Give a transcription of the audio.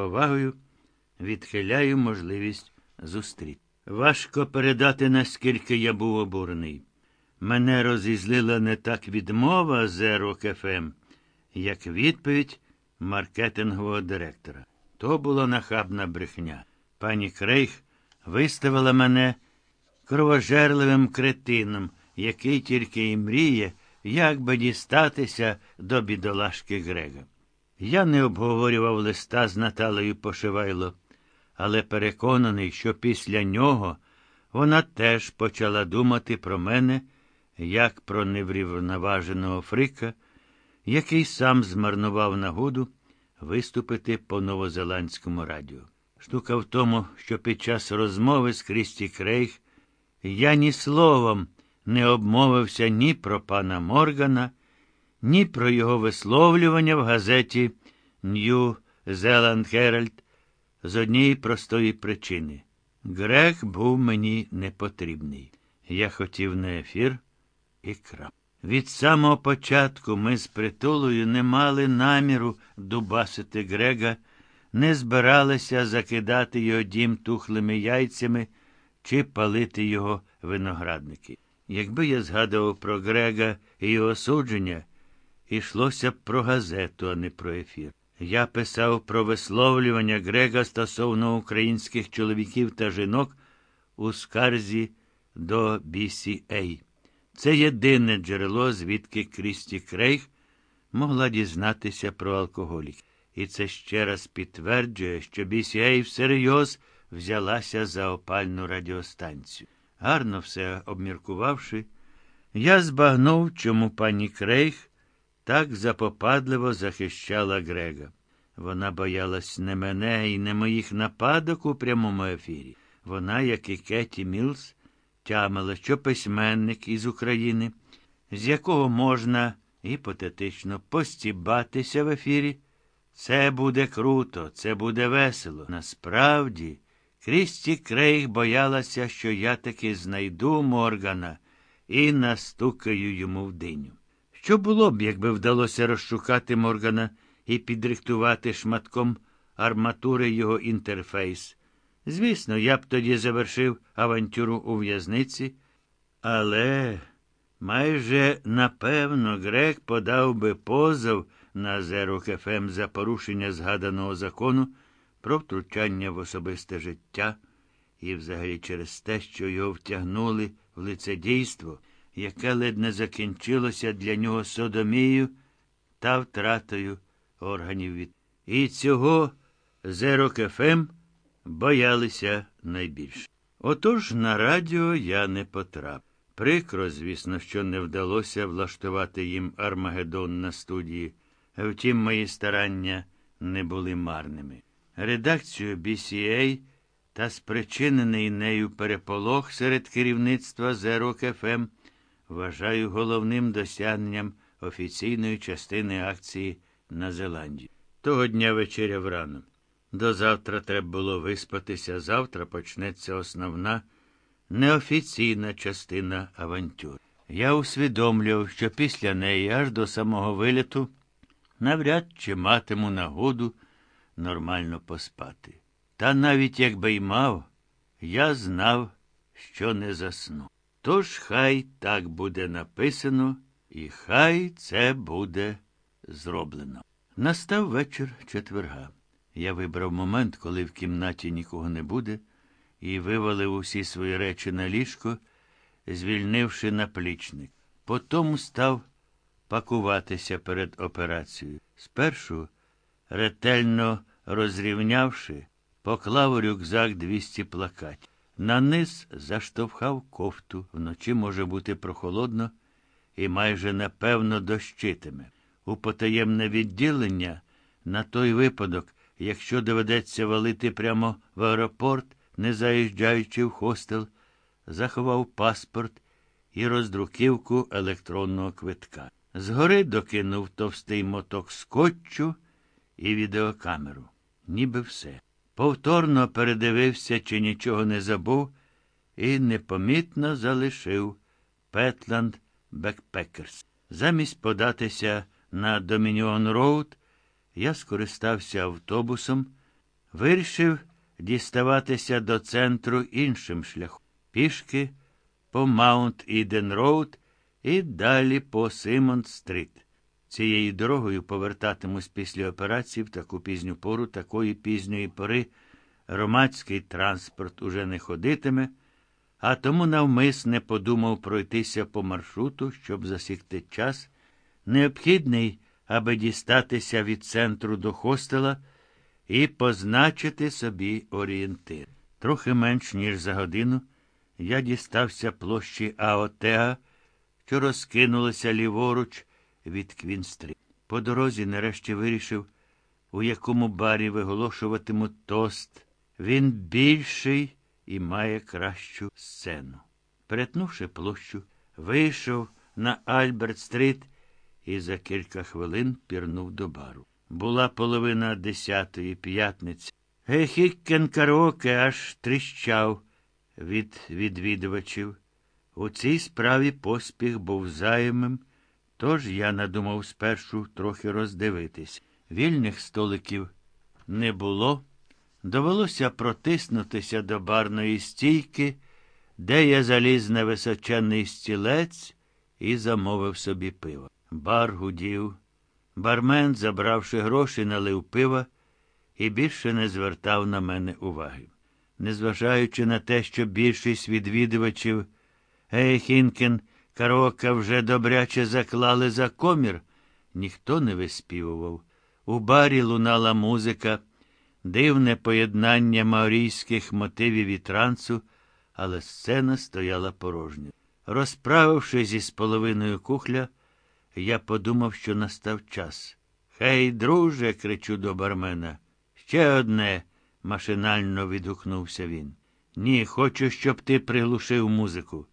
повагою відхиляю можливість зустріти. Важко передати, наскільки я був обурений. Мене розізлила не так відмова з РОКФМ, як відповідь маркетингового директора. То була нахабна брехня. Пані Крейг виставила мене кровожерливим кретином, який тільки і мріє, як би дістатися до бідолашки Грега. Я не обговорював листа з Наталею Пошивайло, але переконаний, що після нього вона теж почала думати про мене як про неврівноваженого фрика, який сам змарнував нагоду виступити по новозеландському радіо. Штука в тому, що під час розмови з Крісті Крейг я ні словом не обмовився ні про пана Моргана, ні про його висловлювання в газеті Нью Зеланд Херальд з однієї простої причини. Грег був мені не потрібний. Я хотів на ефір і крап. Від самого початку ми з притулою не мали наміру дубасити Грега, не збиралися закидати його дім тухлими яйцями чи палити його виноградники. Якби я згадував про Грега і його судження, йшлося б про газету, а не про ефір. Я писав про висловлювання Грега стосовно українських чоловіків та жінок у скарзі до BCA. Це єдине джерело, звідки Крісті Крейг могла дізнатися про алкоголік. І це ще раз підтверджує, що BCA всерйоз взялася за опальну радіостанцію. Гарно все обміркувавши, я збагнув, чому пані Крейг так запопадливо захищала Грега. Вона боялась не мене і не моїх нападок у прямому ефірі. Вона, як і Кеті Мілс, тямила, що письменник із України, з якого можна гіпотетично постібатися в ефірі, це буде круто, це буде весело. Насправді, Крісті Крейг боялася, що я таки знайду Моргана і настукаю йому в диню. Що було б, якби вдалося розшукати Моргана і підрихтувати шматком арматури його інтерфейс? Звісно, я б тоді завершив авантюру у в'язниці, але майже напевно Грек подав би позов на Зеру КФМ за порушення згаданого закону про втручання в особисте життя і взагалі через те, що його втягнули в лицедійство, яке ледь закінчилося для нього содомією та втратою органів від. І цього Зеро КФМ боялися найбільше. Отож на радіо я не потрапив. Прикро, звісно, що не вдалося влаштувати їм Армагеддон на студії, втім, мої старання не були марними. Редакцію BCA та спричинений нею переполох серед керівництва Zero FM вважаю головним досягненням офіційної частини акції на Зеландії. Того дня вечеря врано. До завтра треба було виспатися. Завтра почнеться основна неофіційна частина авантюр. Я усвідомлював, що після неї аж до самого виліту навряд чи матиму нагоду нормально поспати. Та навіть якби й мав, я знав, що не засну. Тож хай так буде написано, і хай це буде зроблено. Настав вечір четверга. Я вибрав момент, коли в кімнаті нікого не буде, і вивалив усі свої речі на ліжко, звільнивши наплічник. Потім став пакуватися перед операцією. Спершу, ретельно розрівнявши, поклав рюкзак 200 плакатів. На низ заштовхав кофту. Вночі може бути прохолодно і майже напевно дощитиме. У потаємне відділення на той випадок якщо доведеться валити прямо в аеропорт, не заїжджаючи в хостел, заховав паспорт і роздруківку електронного квитка. Згори докинув товстий моток скотчу і відеокамеру. Ніби все. Повторно передивився, чи нічого не забув, і непомітно залишив Петланд Бекпекерс. Замість податися на Домініон Роуд, я скористався автобусом, Вирішив діставатися до центру іншим шляхом. Пішки по Маунт Іден Роуд і далі по Симондс Стріт. Цією дорогою повертатимусь після операції в таку пізню пору, такої пізньої пори громадський транспорт уже не ходитиме, а тому навмисне подумав пройтися по маршруту, щоб засікти час, необхідний, аби дістатися від центру до хостела і позначити собі орієнтир. Трохи менш, ніж за годину, я дістався площі Аотеа, що розкинулася ліворуч від Квінстрі. По дорозі нарешті вирішив, у якому барі виголошуватимуть тост. Він більший і має кращу сцену. Перетнувши площу, вийшов на Альберт-стрит і за кілька хвилин пірнув до бару. Була половина десятої п'ятниці. Гехіккен караоке аж тріщав від відвідувачів. У цій справі поспіх був займим, тож я надумав спершу трохи роздивитись. Вільних столиків не було. Довелося протиснутися до барної стійки, де я заліз на височенний стілець і замовив собі пиво. Бар гудів. Бармен, забравши гроші, налив пива і більше не звертав на мене уваги. Незважаючи на те, що більшість відвідувачів Гейхінкен караоке вже добряче заклали за комір, ніхто не виспівував. У барі лунала музика, дивне поєднання маорійських мотивів і трансу, але сцена стояла порожня. Розправивши зі з половиною кухля, я подумав, що настав час. Хей, друже, кричу до бармена. Ще одне, машинально відгукнувся він. Ні, хочу, щоб ти приглушив музику.